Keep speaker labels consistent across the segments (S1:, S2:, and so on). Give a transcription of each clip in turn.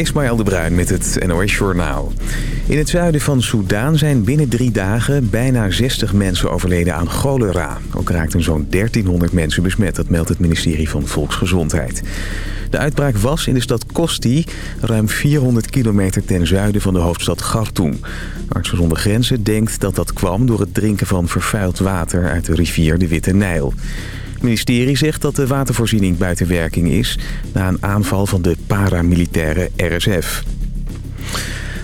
S1: Ismaël de Bruin met het NOS Journaal. In het zuiden van Soudaan zijn binnen drie dagen bijna 60 mensen overleden aan cholera. Ook raakten zo'n 1300 mensen besmet, dat meldt het ministerie van Volksgezondheid. De uitbraak was in de stad Kosti, ruim 400 kilometer ten zuiden van de hoofdstad Khartoum. Artsen zonder Grenzen denkt dat dat kwam door het drinken van vervuild water uit de rivier de Witte Nijl. Het ministerie zegt dat de watervoorziening buiten werking is... na een aanval van de paramilitaire RSF.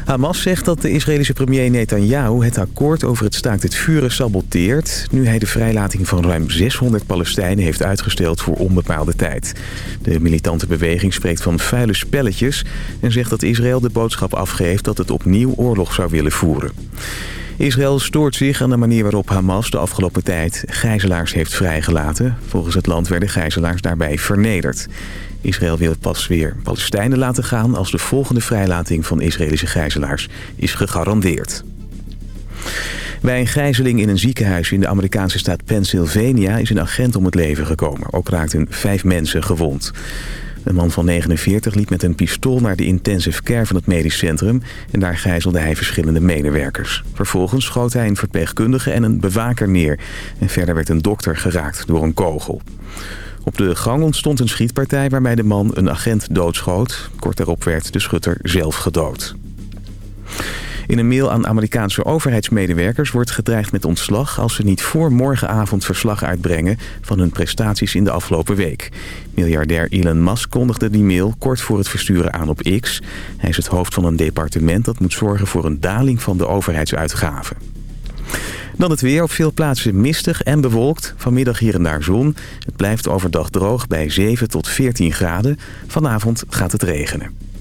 S1: Hamas zegt dat de Israëlische premier Netanyahu het akkoord over het staakt het vuren saboteert... nu hij de vrijlating van ruim 600 Palestijnen heeft uitgesteld voor onbepaalde tijd. De militante beweging spreekt van vuile spelletjes... en zegt dat Israël de boodschap afgeeft dat het opnieuw oorlog zou willen voeren. Israël stoort zich aan de manier waarop Hamas de afgelopen tijd gijzelaars heeft vrijgelaten. Volgens het land werden gijzelaars daarbij vernederd. Israël wil pas weer Palestijnen laten gaan als de volgende vrijlating van Israëlische gijzelaars is gegarandeerd. Bij een gijzeling in een ziekenhuis in de Amerikaanse staat Pennsylvania is een agent om het leven gekomen. Ook raakten vijf mensen gewond. Een man van 49 liep met een pistool naar de intensive care van het medisch centrum... en daar gijzelde hij verschillende medewerkers. Vervolgens schoot hij een verpleegkundige en een bewaker neer... en verder werd een dokter geraakt door een kogel. Op de gang ontstond een schietpartij waarbij de man een agent doodschoot. Kort daarop werd de schutter zelf gedood. In een mail aan Amerikaanse overheidsmedewerkers wordt gedreigd met ontslag... als ze niet voor morgenavond verslag uitbrengen van hun prestaties in de afgelopen week. Miljardair Elon Musk kondigde die mail kort voor het versturen aan op X. Hij is het hoofd van een departement dat moet zorgen voor een daling van de overheidsuitgaven. Dan het weer op veel plaatsen mistig en bewolkt. Vanmiddag hier en daar zon. Het blijft overdag droog bij 7 tot 14 graden. Vanavond gaat het regenen.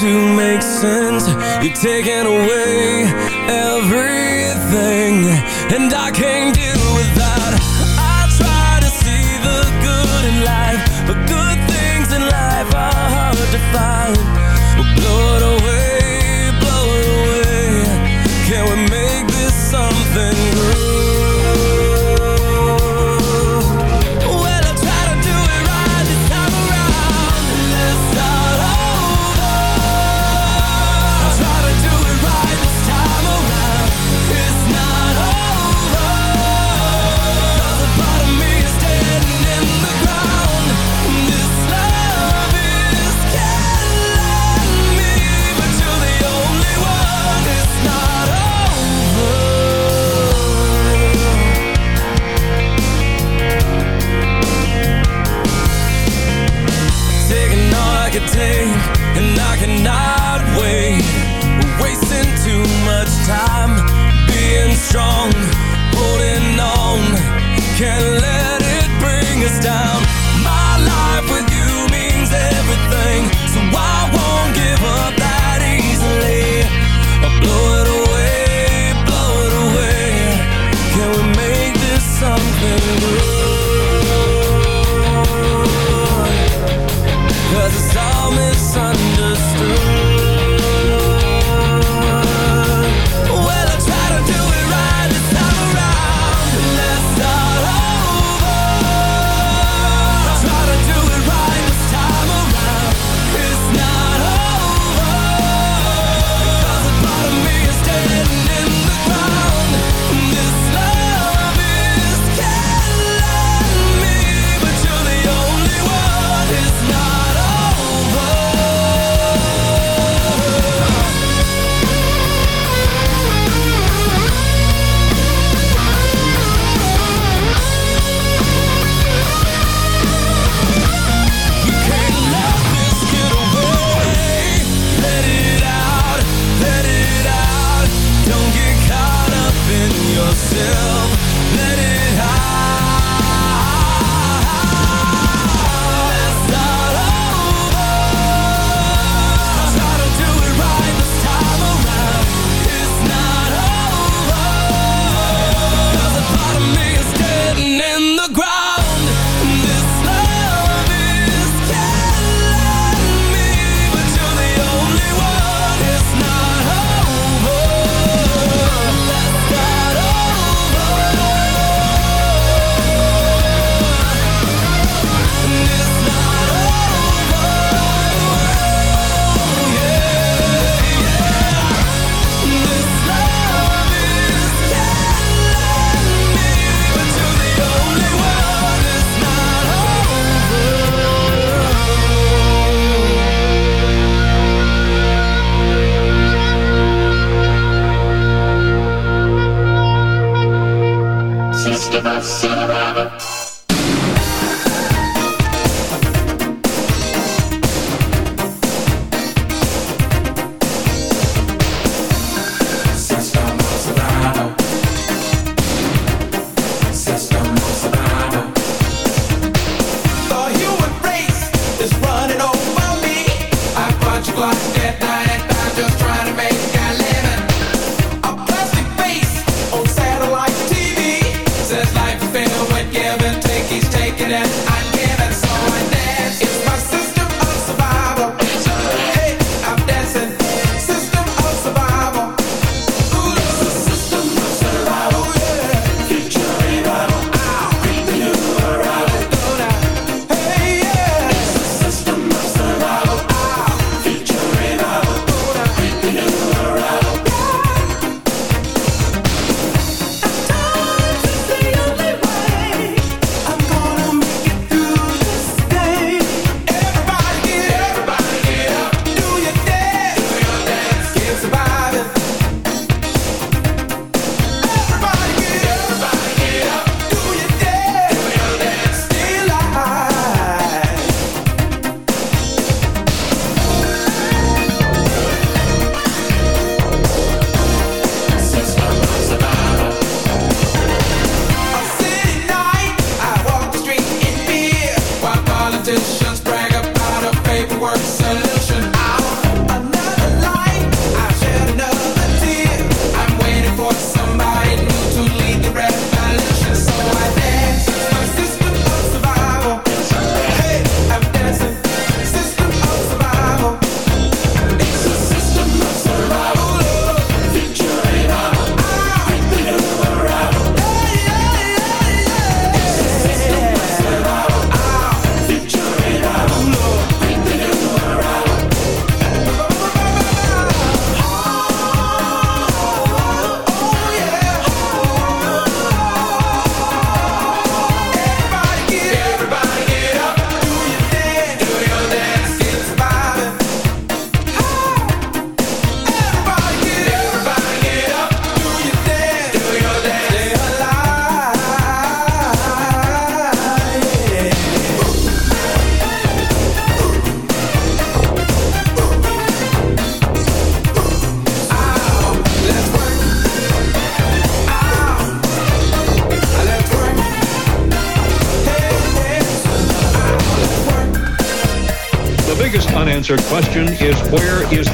S2: to
S3: make sense. You're taking away everything,
S4: unanswered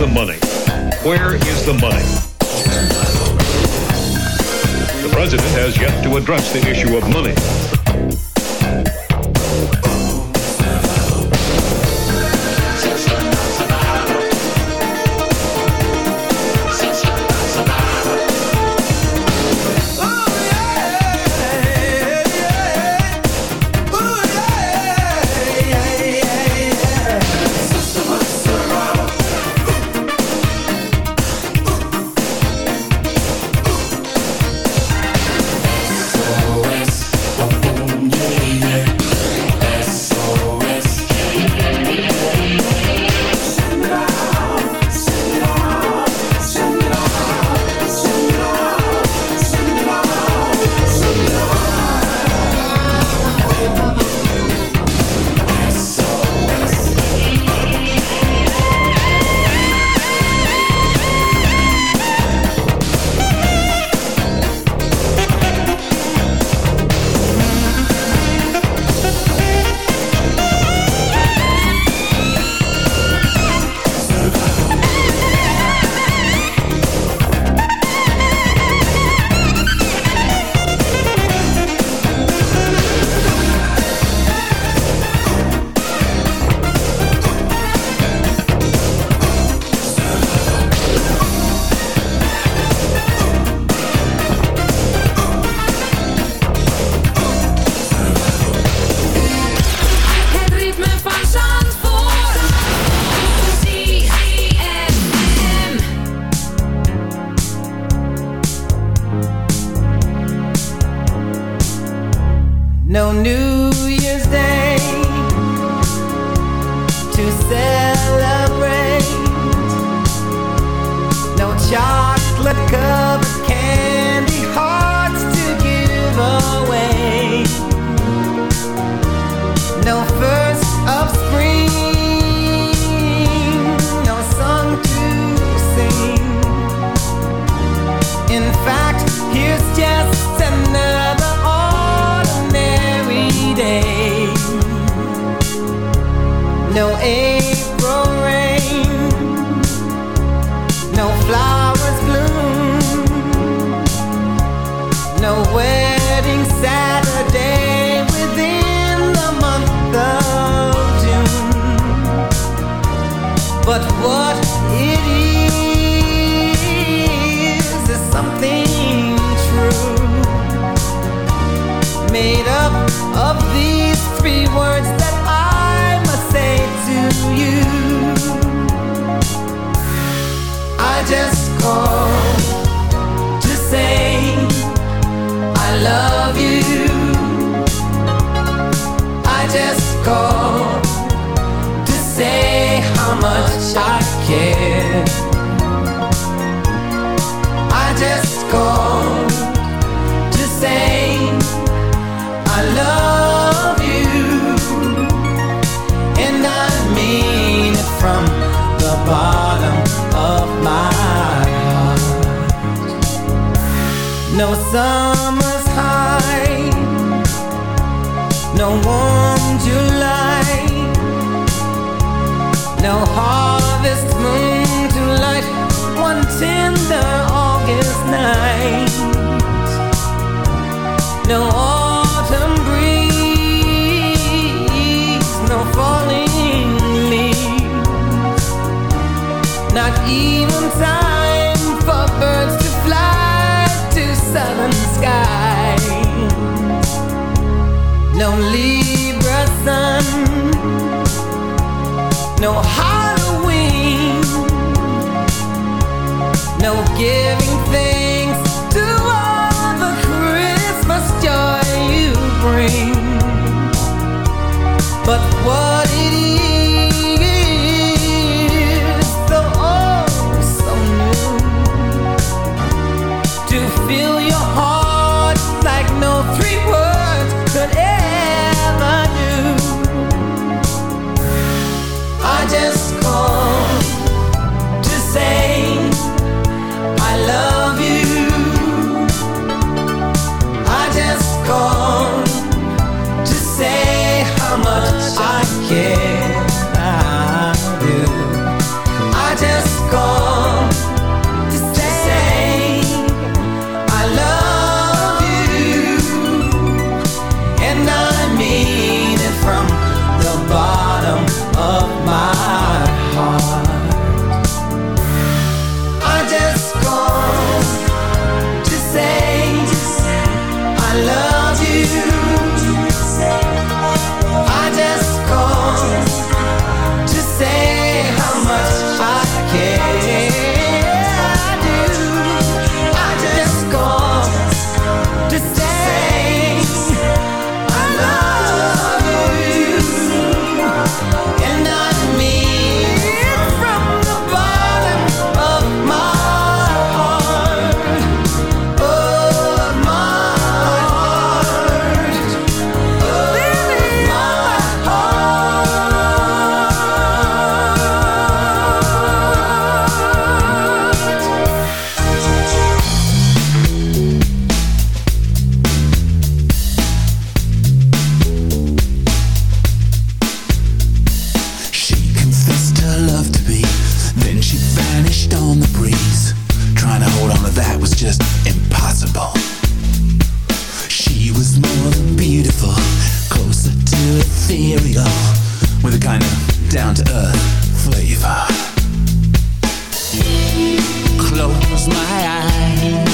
S4: the money?
S5: sun know how
S3: here with a kind of down to earth flavor. Close my eyes.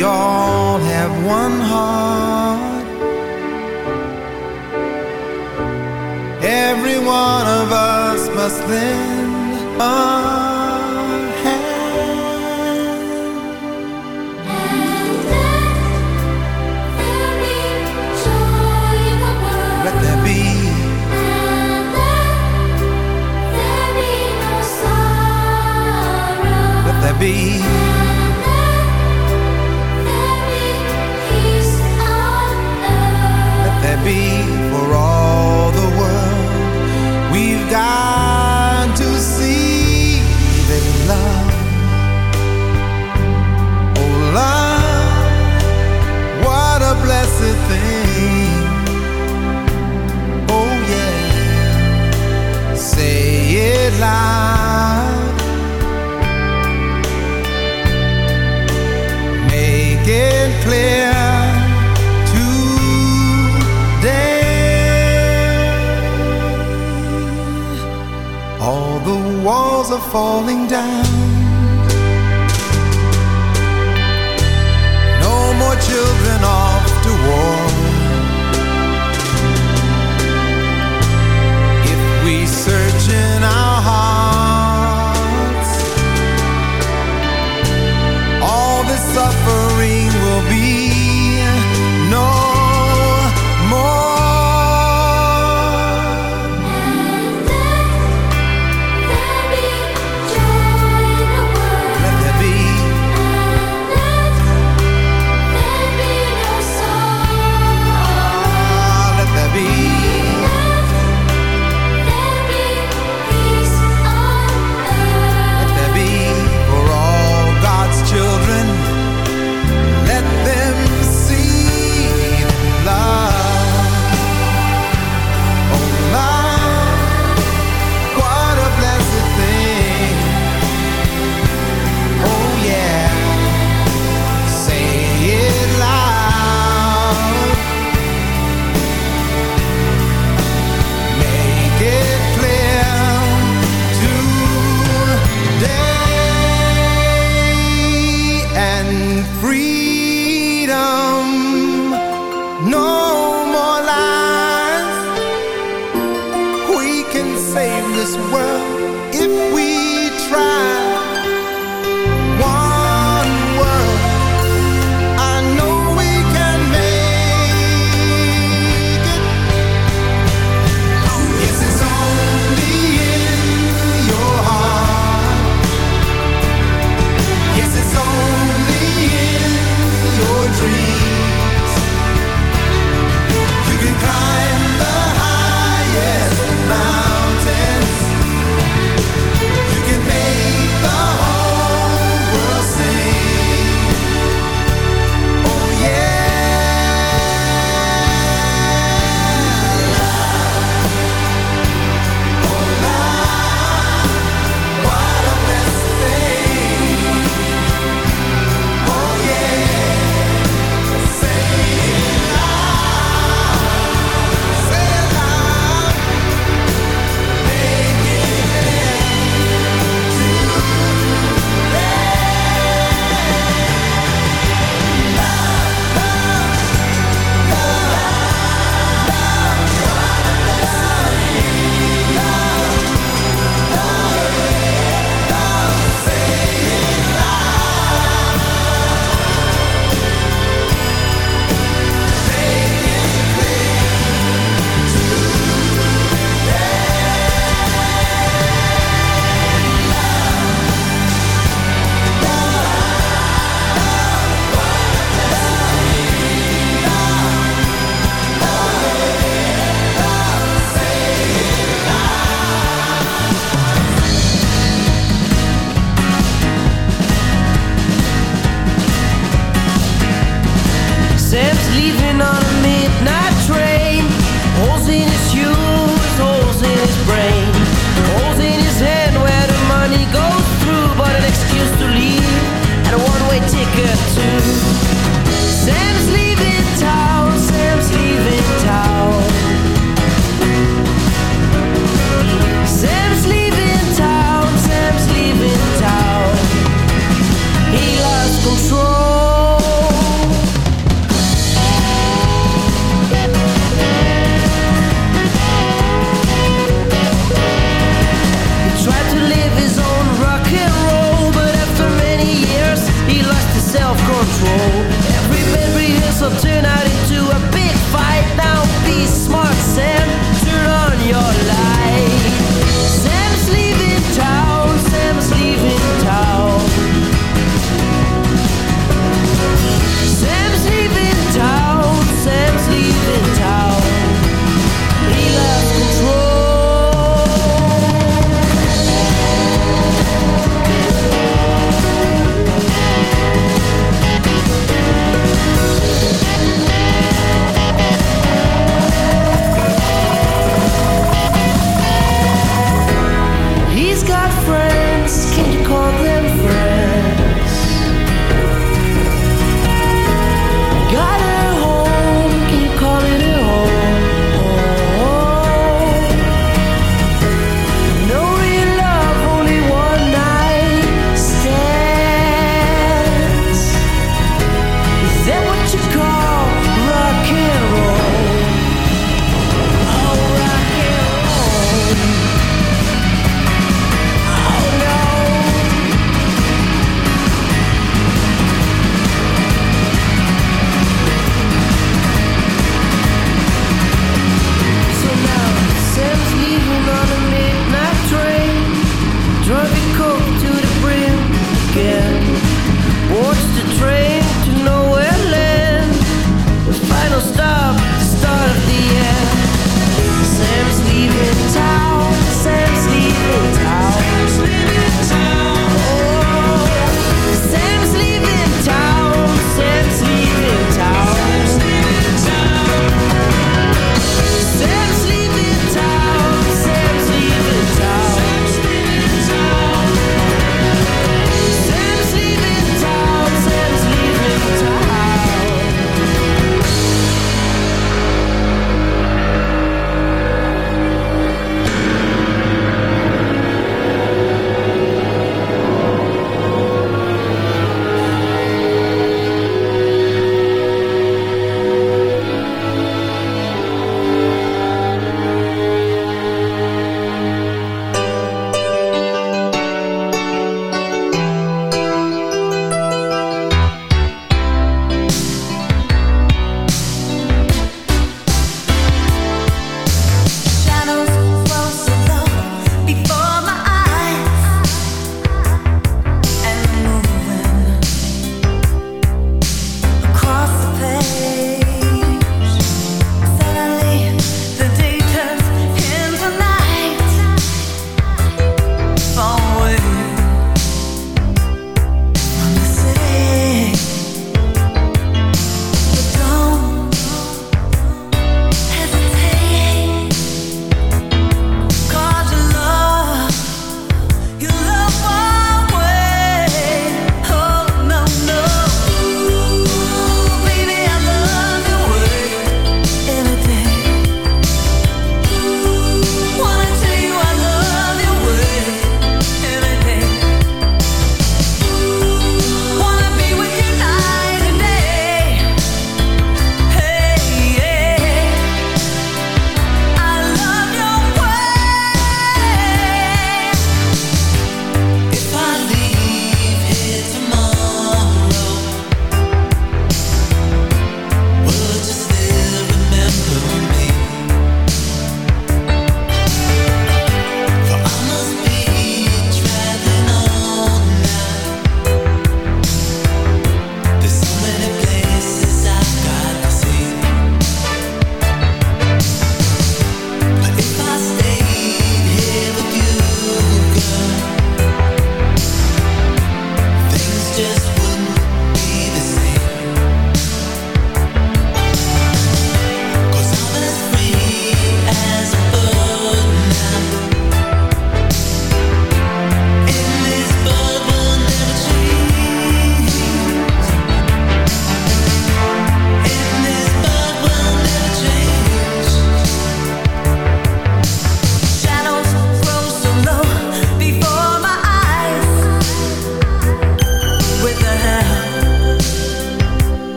S6: we all have one heart. Every one of us must then. cloud. Make it clear today. All the walls are falling down. No more children off to war.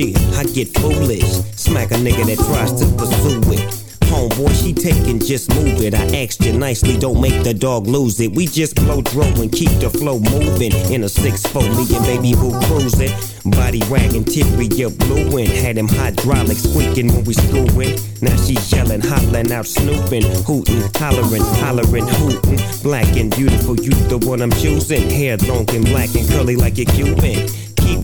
S7: I get foolish. Smack a nigga that tries to pursue it. Homeboy, she taking, just move it. I asked you nicely, don't make the dog lose it. We just blow dro and keep the flow moving. In a 6-4, me and baby boo cruising. Body wagging, teary, you blueing. Had him hydraulics squeaking when we screwing. Now she yelling, hollering out, snooping, hooting, hollering, hollering, hooting. Black and beautiful, you the one I'm choosing. Hair long and black and curly like a Cuban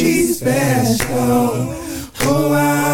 S7: Let's don't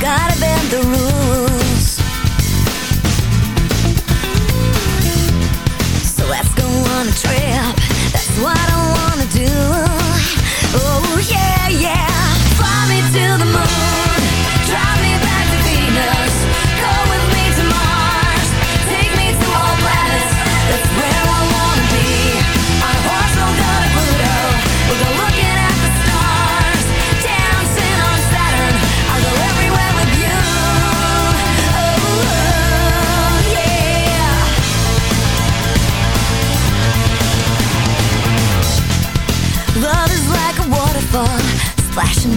S8: gotta bend the rules.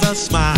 S8: with
S6: a smile.